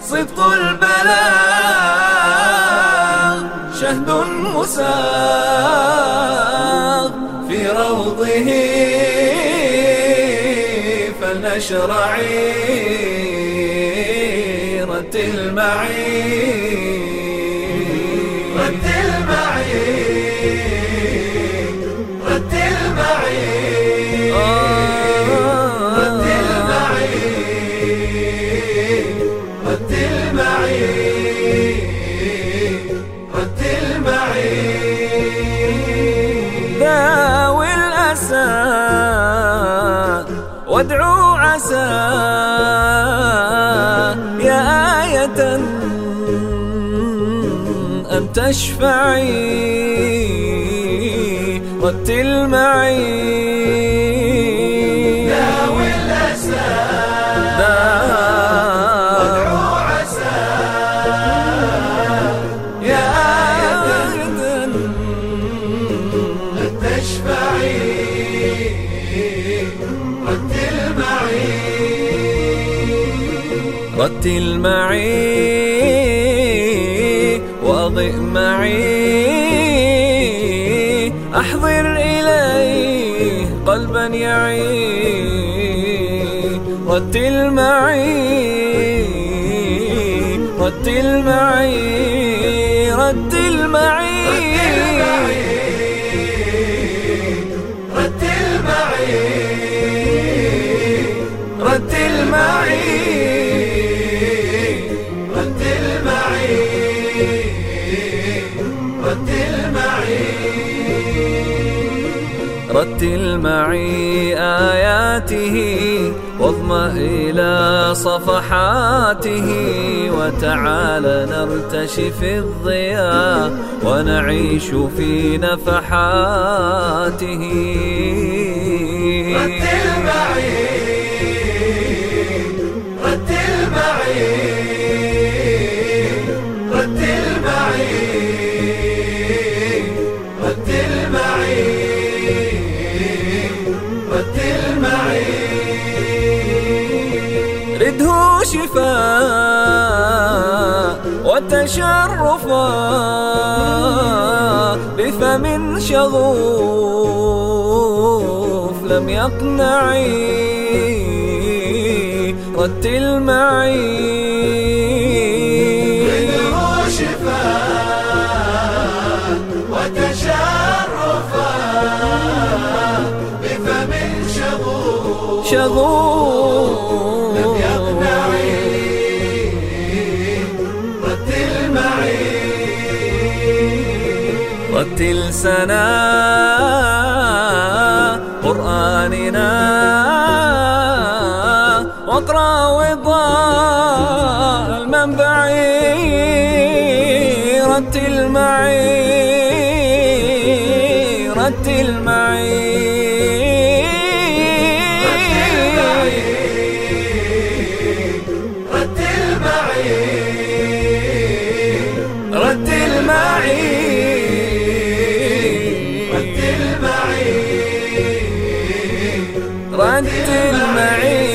صدق البلاغ شهد مساغ في روضه فلنشر عيرة المعين. وادعوا عسى يا آية أن تشفعي وتلمعي رتل معي واضئ معي. أحضر إليه قلبا يعي رتل معي رتل معي رتل معي رتل معي آياته واضمأ إلى صفحاته وتعال نرتشي في الضياء ونعيش في نفحاته. رتل معي رده شفاء وتشرفا بفم شغوف لم يقنعي رتل معي شفاء وتشرفا بفم شغوف شغوف وتلسنا قرآننا واقرأ وضاء المنبعي رتل معي رتل معي وقت المعين